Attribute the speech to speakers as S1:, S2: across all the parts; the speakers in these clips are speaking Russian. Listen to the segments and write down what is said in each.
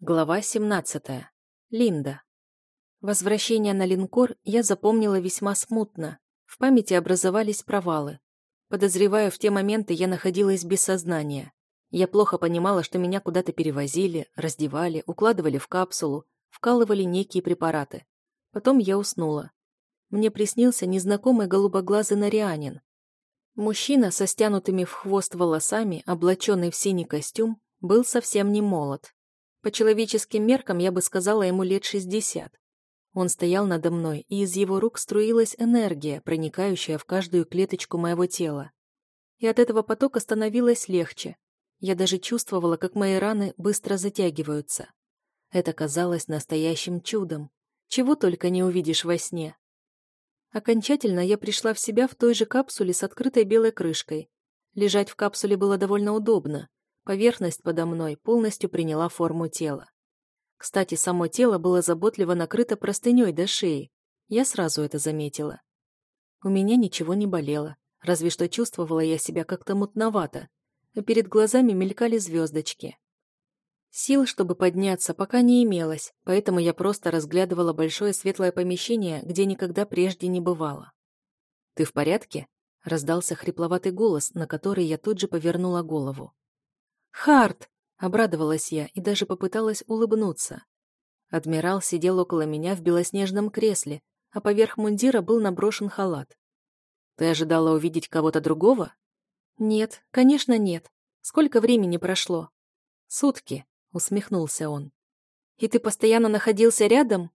S1: Глава 17. Линда. Возвращение на линкор я запомнила весьма смутно. В памяти образовались провалы. Подозреваю, в те моменты я находилась без сознания. Я плохо понимала, что меня куда-то перевозили, раздевали, укладывали в капсулу, вкалывали некие препараты. Потом я уснула. Мне приснился незнакомый голубоглазый нарианин. Мужчина со стянутыми в хвост волосами, облаченный в синий костюм, был совсем не молод. По человеческим меркам я бы сказала ему лет шестьдесят. Он стоял надо мной, и из его рук струилась энергия, проникающая в каждую клеточку моего тела. И от этого потока становилось легче. Я даже чувствовала, как мои раны быстро затягиваются. Это казалось настоящим чудом. Чего только не увидишь во сне. Окончательно я пришла в себя в той же капсуле с открытой белой крышкой. Лежать в капсуле было довольно удобно. Поверхность подо мной полностью приняла форму тела. Кстати, само тело было заботливо накрыто простыней до шеи. Я сразу это заметила. У меня ничего не болело, разве что чувствовала я себя как-то мутновато, а перед глазами мелькали звездочки. Сил, чтобы подняться, пока не имелось, поэтому я просто разглядывала большое светлое помещение, где никогда прежде не бывало. «Ты в порядке?» — раздался хрипловатый голос, на который я тут же повернула голову. «Харт!» — обрадовалась я и даже попыталась улыбнуться. Адмирал сидел около меня в белоснежном кресле, а поверх мундира был наброшен халат. «Ты ожидала увидеть кого-то другого?» «Нет, конечно, нет. Сколько времени прошло?» «Сутки», — усмехнулся он. «И ты постоянно находился рядом?»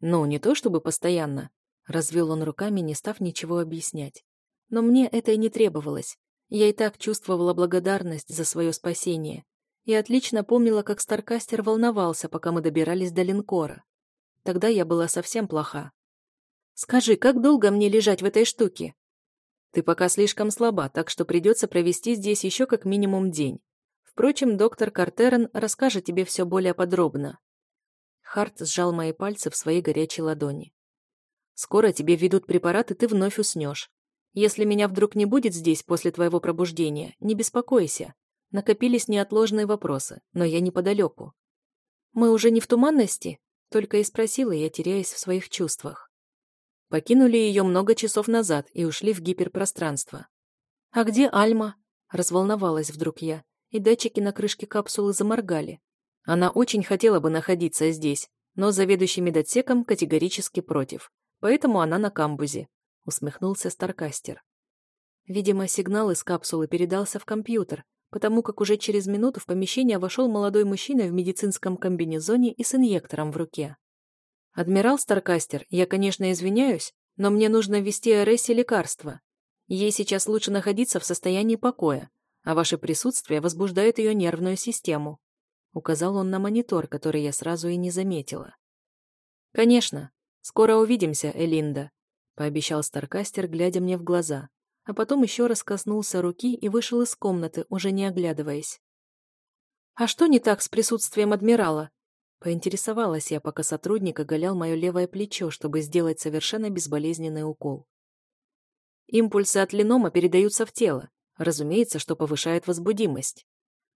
S1: «Ну, не то чтобы постоянно», — развел он руками, не став ничего объяснять. «Но мне это и не требовалось. Я и так чувствовала благодарность за свое спасение и отлично помнила, как Старкастер волновался, пока мы добирались до линкора. Тогда я была совсем плоха. «Скажи, как долго мне лежать в этой штуке?» «Ты пока слишком слаба, так что придется провести здесь еще как минимум день. Впрочем, доктор Картерен расскажет тебе все более подробно». Харт сжал мои пальцы в своей горячей ладони. «Скоро тебе ведут препарат, и ты вновь уснешь. Если меня вдруг не будет здесь после твоего пробуждения, не беспокойся. Накопились неотложные вопросы, но я неподалеку. Мы уже не в туманности? Только и спросила я, теряясь в своих чувствах. Покинули ее много часов назад и ушли в гиперпространство. «А где Альма?» Разволновалась вдруг я, и датчики на крышке капсулы заморгали. Она очень хотела бы находиться здесь, но заведующий медотсеком категорически против, поэтому она на камбузе усмехнулся Старкастер. Видимо, сигнал из капсулы передался в компьютер, потому как уже через минуту в помещение вошел молодой мужчина в медицинском комбинезоне и с инъектором в руке. «Адмирал Старкастер, я, конечно, извиняюсь, но мне нужно ввести Арессе лекарство. Ей сейчас лучше находиться в состоянии покоя, а ваше присутствие возбуждает ее нервную систему», указал он на монитор, который я сразу и не заметила. «Конечно. Скоро увидимся, Элинда», пообещал Старкастер, глядя мне в глаза, а потом еще раз коснулся руки и вышел из комнаты, уже не оглядываясь. «А что не так с присутствием адмирала?» Поинтересовалась я, пока сотрудник оголял мое левое плечо, чтобы сделать совершенно безболезненный укол. Импульсы от ленома передаются в тело, разумеется, что повышает возбудимость.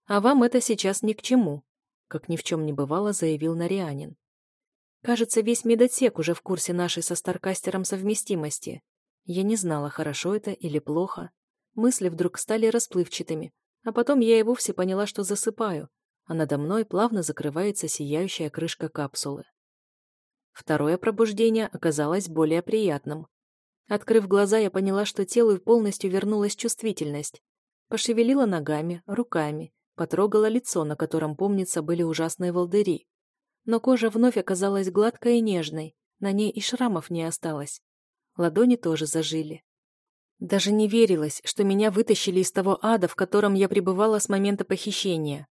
S1: А вам это сейчас ни к чему, как ни в чем не бывало, заявил Нарианин. Кажется, весь медотсек уже в курсе нашей со Старкастером совместимости. Я не знала, хорошо это или плохо. Мысли вдруг стали расплывчатыми, а потом я и вовсе поняла, что засыпаю, а надо мной плавно закрывается сияющая крышка капсулы. Второе пробуждение оказалось более приятным. Открыв глаза, я поняла, что телу полностью вернулась чувствительность. Пошевелила ногами, руками, потрогала лицо, на котором, помнится, были ужасные волдыри но кожа вновь оказалась гладкой и нежной, на ней и шрамов не осталось. Ладони тоже зажили. Даже не верилось, что меня вытащили из того ада, в котором я пребывала с момента похищения.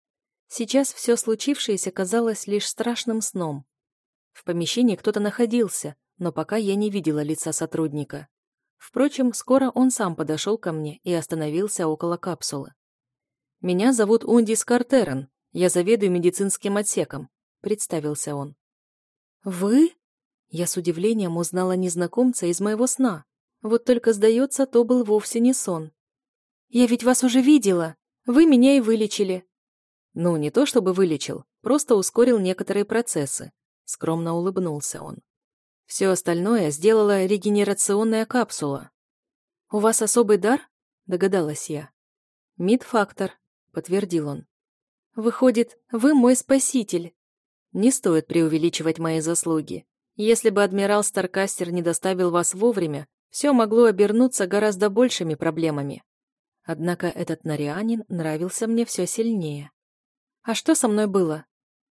S1: Сейчас все случившееся казалось лишь страшным сном. В помещении кто-то находился, но пока я не видела лица сотрудника. Впрочем, скоро он сам подошел ко мне и остановился около капсулы. «Меня зовут Ундис Картерен, я заведую медицинским отсеком представился он. «Вы?» Я с удивлением узнала незнакомца из моего сна. Вот только, сдается, то был вовсе не сон. «Я ведь вас уже видела. Вы меня и вылечили». «Ну, не то чтобы вылечил. просто ускорил некоторые процессы. Скромно улыбнулся он. Все остальное сделала регенерационная капсула. «У вас особый дар?» – догадалась я. «Мид-фактор», – подтвердил он. «Выходит, вы мой спаситель». Не стоит преувеличивать мои заслуги. Если бы адмирал Старкастер не доставил вас вовремя, все могло обернуться гораздо большими проблемами. Однако этот нарианин нравился мне все сильнее. А что со мной было?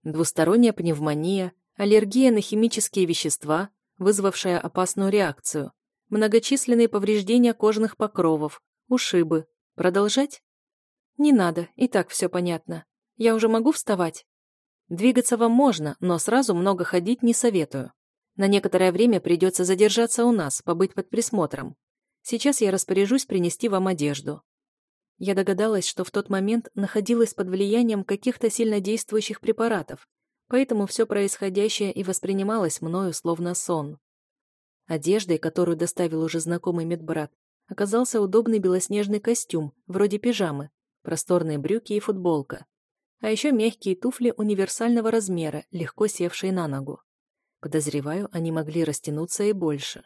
S1: Двусторонняя пневмония, аллергия на химические вещества, вызвавшая опасную реакцию, многочисленные повреждения кожных покровов, ушибы. Продолжать? Не надо, и так все понятно. Я уже могу вставать? Двигаться вам можно, но сразу много ходить не советую. На некоторое время придется задержаться у нас, побыть под присмотром. Сейчас я распоряжусь принести вам одежду. Я догадалась, что в тот момент находилась под влиянием каких-то сильнодействующих препаратов, поэтому все происходящее и воспринималось мною словно сон. Одеждой, которую доставил уже знакомый медбрат, оказался удобный белоснежный костюм, вроде пижамы, просторные брюки и футболка, а еще мягкие туфли универсального размера, легко севшие на ногу. Подозреваю, они могли растянуться и больше.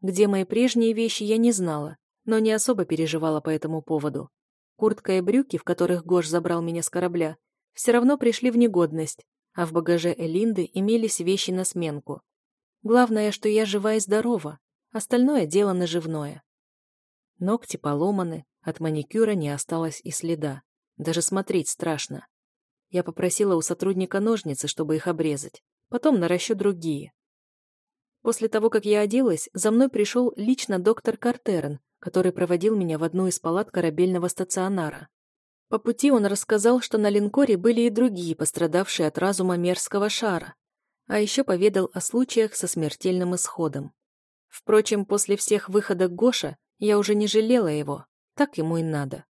S1: Где мои прежние вещи, я не знала, но не особо переживала по этому поводу. Куртка и брюки, в которых Гош забрал меня с корабля, все равно пришли в негодность, а в багаже Элинды имелись вещи на сменку. Главное, что я жива и здорова, остальное дело наживное. Ногти поломаны, от маникюра не осталось и следа. Даже смотреть страшно. Я попросила у сотрудника ножницы, чтобы их обрезать потом наращу другие. После того, как я оделась, за мной пришел лично доктор Картерен, который проводил меня в одну из палат корабельного стационара. По пути он рассказал, что на линкоре были и другие, пострадавшие от разума мерзкого шара, а еще поведал о случаях со смертельным исходом. Впрочем, после всех выходок Гоша я уже не жалела его, так ему и надо.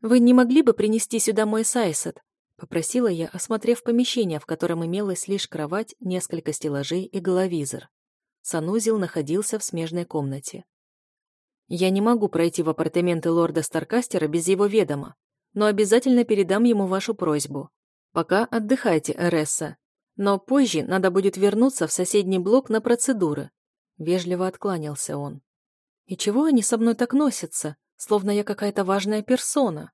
S1: «Вы не могли бы принести сюда мой сайсет?» Попросила я, осмотрев помещение, в котором имелась лишь кровать, несколько стеллажей и головизор. Санузел находился в смежной комнате. Я не могу пройти в апартаменты лорда Старкастера без его ведома, но обязательно передам ему вашу просьбу. Пока отдыхайте, Эресса. Но позже надо будет вернуться в соседний блок на процедуры. Вежливо откланялся он. И чего они со мной так носятся, словно я какая-то важная персона?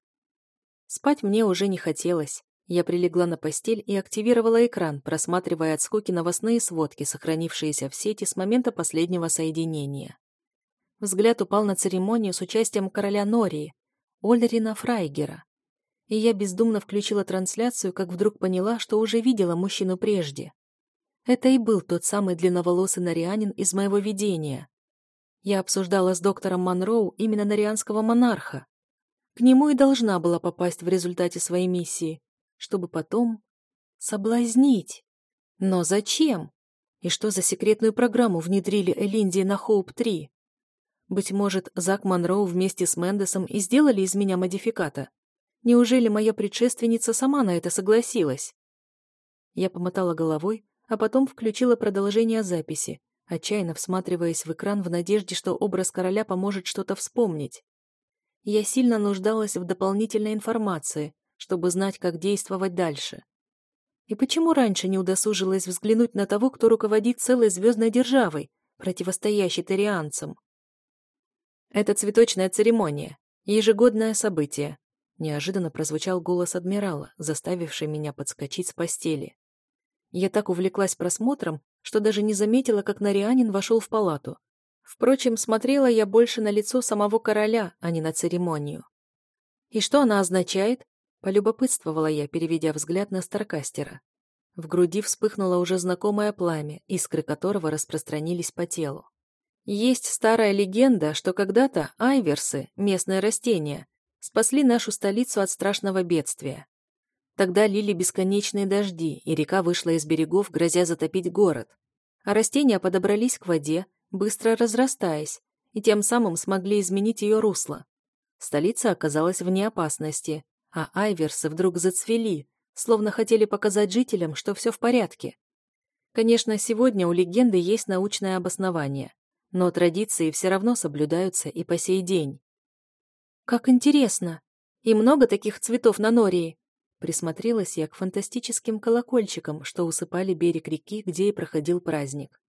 S1: Спать мне уже не хотелось. Я прилегла на постель и активировала экран, просматривая от скуки новостные сводки, сохранившиеся в сети с момента последнего соединения. Взгляд упал на церемонию с участием короля Нории, Ольрина Фрайгера. И я бездумно включила трансляцию, как вдруг поняла, что уже видела мужчину прежде. Это и был тот самый длинноволосый нарианин из моего видения. Я обсуждала с доктором Монроу именно нарианского монарха. К нему и должна была попасть в результате своей миссии, чтобы потом соблазнить. Но зачем? И что за секретную программу внедрили Элинди на Хоуп-3? Быть может, Зак Монроу вместе с Мендесом и сделали из меня модификата? Неужели моя предшественница сама на это согласилась? Я помотала головой, а потом включила продолжение записи, отчаянно всматриваясь в экран в надежде, что образ короля поможет что-то вспомнить. Я сильно нуждалась в дополнительной информации, чтобы знать, как действовать дальше. И почему раньше не удосужилась взглянуть на того, кто руководит целой звездной державой, противостоящей тарианцам? Это цветочная церемония, ежегодное событие. Неожиданно прозвучал голос адмирала, заставивший меня подскочить с постели. Я так увлеклась просмотром, что даже не заметила, как Нарианин вошел в палату. Впрочем, смотрела я больше на лицо самого короля, а не на церемонию. И что она означает? Полюбопытствовала я, переведя взгляд на Старкастера. В груди вспыхнуло уже знакомое пламя, искры которого распространились по телу. Есть старая легенда, что когда-то айверсы, местное растение, спасли нашу столицу от страшного бедствия. Тогда лили бесконечные дожди, и река вышла из берегов, грозя затопить город. А растения подобрались к воде, быстро разрастаясь, и тем самым смогли изменить ее русло. Столица оказалась вне опасности, а айверсы вдруг зацвели, словно хотели показать жителям, что все в порядке. Конечно, сегодня у легенды есть научное обоснование, но традиции все равно соблюдаются и по сей день. «Как интересно! И много таких цветов на Нории?» Присмотрелась я к фантастическим колокольчикам, что усыпали берег реки, где и проходил праздник.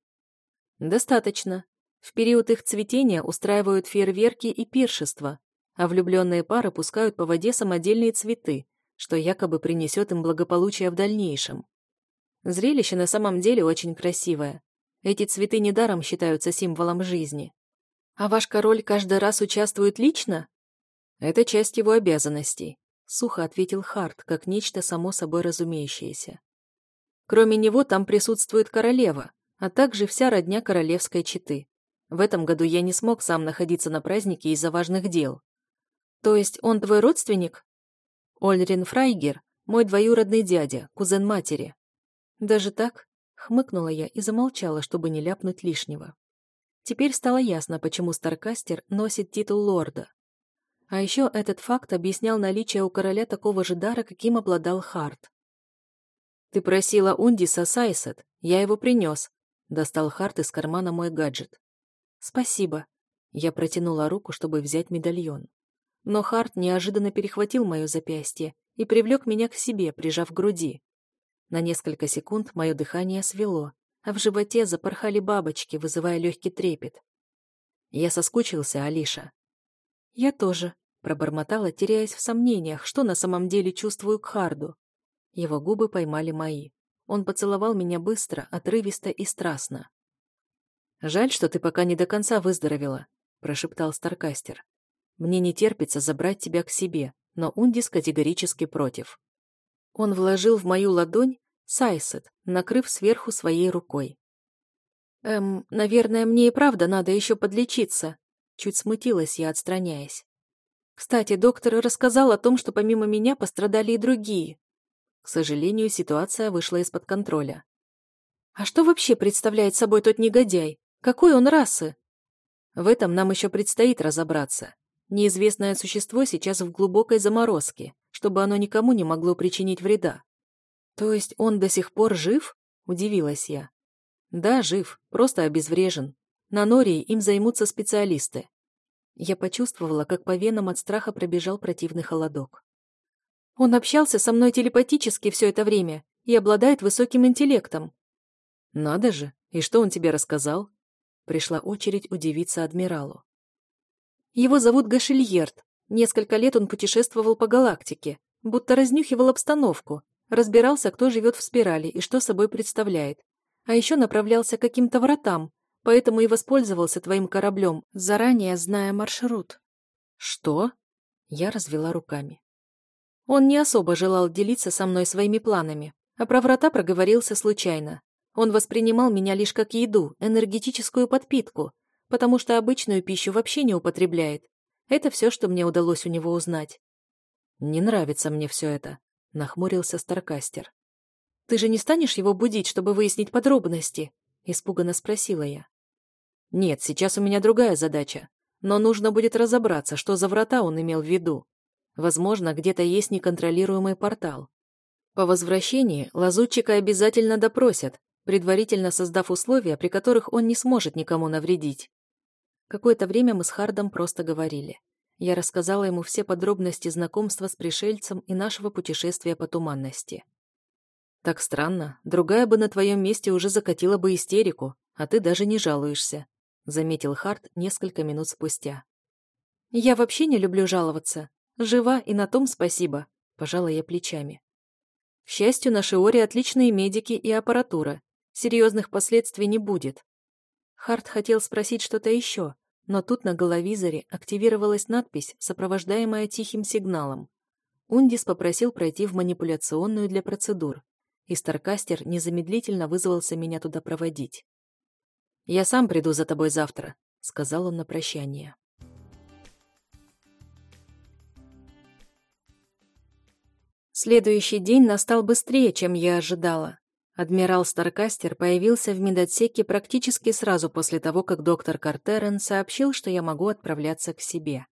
S1: Достаточно. В период их цветения устраивают фейерверки и пиршества, а влюбленные пары пускают по воде самодельные цветы, что якобы принесет им благополучие в дальнейшем. Зрелище на самом деле очень красивое. Эти цветы недаром считаются символом жизни. А ваш король каждый раз участвует лично? Это часть его обязанностей, сухо ответил Харт, как нечто само собой разумеющееся. Кроме него там присутствует королева, а также вся родня королевской четы. В этом году я не смог сам находиться на празднике из-за важных дел. То есть он твой родственник? Ольрин Фрайгер – мой двоюродный дядя, кузен матери. Даже так? Хмыкнула я и замолчала, чтобы не ляпнуть лишнего. Теперь стало ясно, почему Старкастер носит титул лорда. А еще этот факт объяснял наличие у короля такого же дара, каким обладал Харт. «Ты просила Ундиса Сайсет, я его принес», — достал Харт из кармана мой гаджет. «Спасибо». Я протянула руку, чтобы взять медальон. Но Харт неожиданно перехватил мое запястье и привлек меня к себе, прижав к груди. На несколько секунд мое дыхание свело, а в животе запорхали бабочки, вызывая легкий трепет. Я соскучился, Алиша. Я тоже, пробормотала, теряясь в сомнениях, что на самом деле чувствую к Харду. Его губы поймали мои. Он поцеловал меня быстро, отрывисто и страстно. «Жаль, что ты пока не до конца выздоровела», — прошептал Старкастер. «Мне не терпится забрать тебя к себе, но Ундис категорически против». Он вложил в мою ладонь сайсет, накрыв сверху своей рукой. «Эм, наверное, мне и правда надо еще подлечиться», чуть смутилась я, отстраняясь. «Кстати, доктор рассказал о том, что помимо меня пострадали и другие». К сожалению, ситуация вышла из-под контроля. «А что вообще представляет собой тот негодяй? Какой он расы?» В этом нам еще предстоит разобраться. Неизвестное существо сейчас в глубокой заморозке, чтобы оно никому не могло причинить вреда. То есть он до сих пор жив? Удивилась я. Да, жив, просто обезврежен. На Нории им займутся специалисты. Я почувствовала, как по венам от страха пробежал противный холодок. Он общался со мной телепатически все это время и обладает высоким интеллектом. Надо же, и что он тебе рассказал? Пришла очередь удивиться адмиралу. Его зовут Гашильерт, Несколько лет он путешествовал по галактике, будто разнюхивал обстановку, разбирался, кто живет в спирали и что собой представляет. А еще направлялся к каким-то вратам, поэтому и воспользовался твоим кораблем, заранее зная маршрут. Что? Я развела руками. Он не особо желал делиться со мной своими планами, а про врата проговорился случайно. Он воспринимал меня лишь как еду, энергетическую подпитку, потому что обычную пищу вообще не употребляет, это все, что мне удалось у него узнать. «Не нравится мне все это», — нахмурился Старкастер. «Ты же не станешь его будить, чтобы выяснить подробности?» — испуганно спросила я. «Нет, сейчас у меня другая задача. Но нужно будет разобраться, что за врата он имел в виду. Возможно, где-то есть неконтролируемый портал. По возвращении лазутчика обязательно допросят, предварительно создав условия, при которых он не сможет никому навредить. Какое-то время мы с Хардом просто говорили. Я рассказала ему все подробности знакомства с пришельцем и нашего путешествия по туманности. «Так странно. Другая бы на твоем месте уже закатила бы истерику, а ты даже не жалуешься», заметил Хард несколько минут спустя. «Я вообще не люблю жаловаться. Жива, и на том спасибо», пожала я плечами. К счастью, на Шиоре отличные медики и аппаратура. Серьезных последствий не будет. Харт хотел спросить что-то еще, но тут на головизоре активировалась надпись, сопровождаемая тихим сигналом. Ундис попросил пройти в манипуляционную для процедур, и Старкастер незамедлительно вызвался меня туда проводить. «Я сам приду за тобой завтра», — сказал он на прощание. Следующий день настал быстрее, чем я ожидала. Адмирал Старкастер появился в медотсеке практически сразу после того, как доктор Картерен сообщил, что я могу отправляться к себе.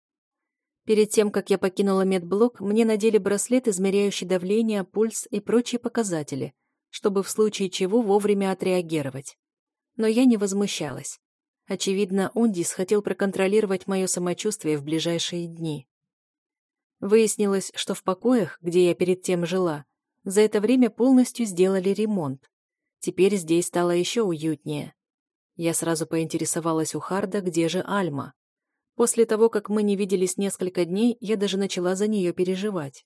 S1: Перед тем, как я покинула медблок, мне надели браслет, измеряющий давление, пульс и прочие показатели, чтобы в случае чего вовремя отреагировать. Но я не возмущалась. Очевидно, Ундис хотел проконтролировать мое самочувствие в ближайшие дни. Выяснилось, что в покоях, где я перед тем жила, за это время полностью сделали ремонт. Теперь здесь стало еще уютнее. Я сразу поинтересовалась у Харда, где же Альма. После того, как мы не виделись несколько дней, я даже начала за нее переживать.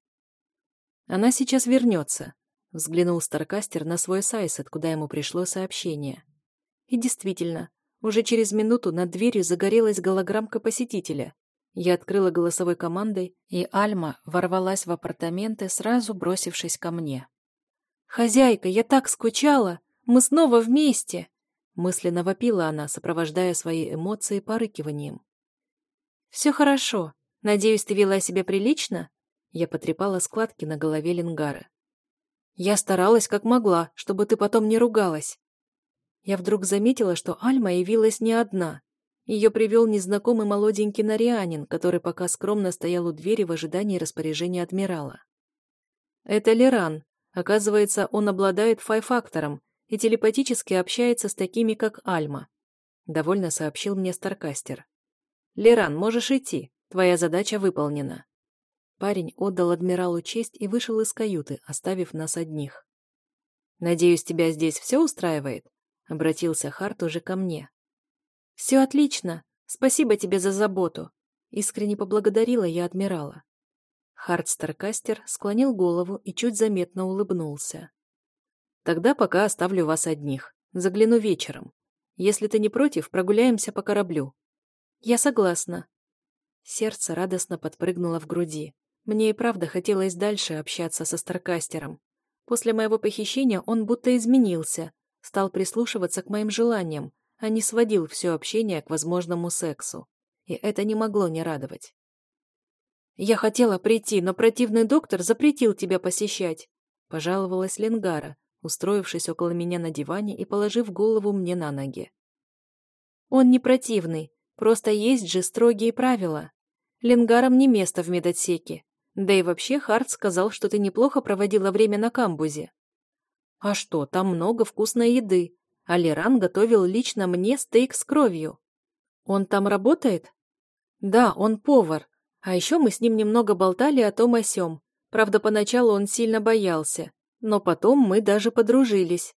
S1: «Она сейчас вернется», — взглянул Старкастер на свой сайсет, куда ему пришло сообщение. И действительно, уже через минуту над дверью загорелась голограммка посетителя. Я открыла голосовой командой, и Альма ворвалась в апартаменты, сразу бросившись ко мне. «Хозяйка, я так скучала! Мы снова вместе!» Мысленно вопила она, сопровождая свои эмоции порыкиванием. «Все хорошо. Надеюсь, ты вела себя прилично?» Я потрепала складки на голове Лингара. «Я старалась как могла, чтобы ты потом не ругалась». Я вдруг заметила, что Альма явилась не одна. Ее привел незнакомый молоденький нарианин, который пока скромно стоял у двери в ожидании распоряжения адмирала. «Это Леран. Оказывается, он обладает фай-фактором и телепатически общается с такими, как Альма», — довольно сообщил мне Старкастер. «Леран, можешь идти. Твоя задача выполнена». Парень отдал адмиралу честь и вышел из каюты, оставив нас одних. «Надеюсь, тебя здесь все устраивает?» — обратился Харт уже ко мне. «Все отлично. Спасибо тебе за заботу», — искренне поблагодарила я адмирала. Харт Старкастер склонил голову и чуть заметно улыбнулся. «Тогда пока оставлю вас одних. Загляну вечером. Если ты не против, прогуляемся по кораблю. «Я согласна». Сердце радостно подпрыгнуло в груди. Мне и правда хотелось дальше общаться со Старкастером. После моего похищения он будто изменился, стал прислушиваться к моим желаниям, а не сводил все общение к возможному сексу. И это не могло не радовать. «Я хотела прийти, но противный доктор запретил тебя посещать», пожаловалась Ленгара, устроившись около меня на диване и положив голову мне на ноги. «Он не противный, Просто есть же строгие правила. Ленгарам не место в медотсеке. Да и вообще Харт сказал, что ты неплохо проводила время на камбузе. А что, там много вкусной еды. А Леран готовил лично мне стейк с кровью. Он там работает? Да, он повар. А еще мы с ним немного болтали о том о сём. Правда, поначалу он сильно боялся. Но потом мы даже подружились.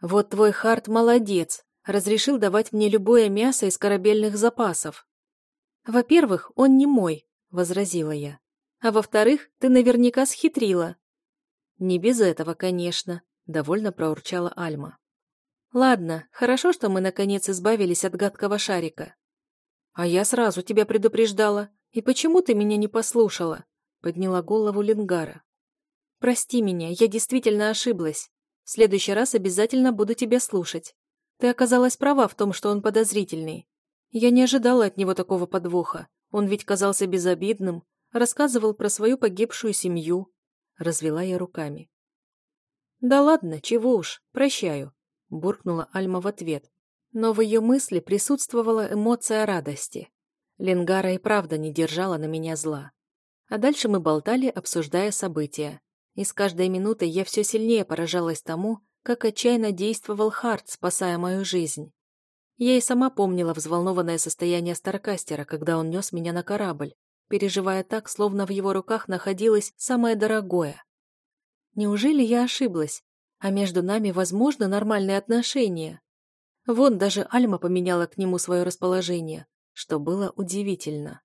S1: Вот твой Харт молодец разрешил давать мне любое мясо из корабельных запасов. «Во-первых, он не мой», — возразила я. «А во-вторых, ты наверняка схитрила». «Не без этого, конечно», — довольно проурчала Альма. «Ладно, хорошо, что мы наконец избавились от гадкого шарика». «А я сразу тебя предупреждала. И почему ты меня не послушала?» — подняла голову Лингара. «Прости меня, я действительно ошиблась. В следующий раз обязательно буду тебя слушать. Ты оказалась права в том, что он подозрительный. Я не ожидала от него такого подвоха. Он ведь казался безобидным, рассказывал про свою погибшую семью. Развела я руками. «Да ладно, чего уж, прощаю», — буркнула Альма в ответ. Но в ее мысли присутствовала эмоция радости. Ленгара и правда не держала на меня зла. А дальше мы болтали, обсуждая события. И с каждой минутой я все сильнее поражалась тому, как отчаянно действовал Харт, спасая мою жизнь. Я и сама помнила взволнованное состояние Старкастера, когда он нес меня на корабль, переживая так, словно в его руках находилось самое дорогое. Неужели я ошиблась? А между нами возможно нормальные отношения? Вон даже Альма поменяла к нему свое расположение, что было удивительно.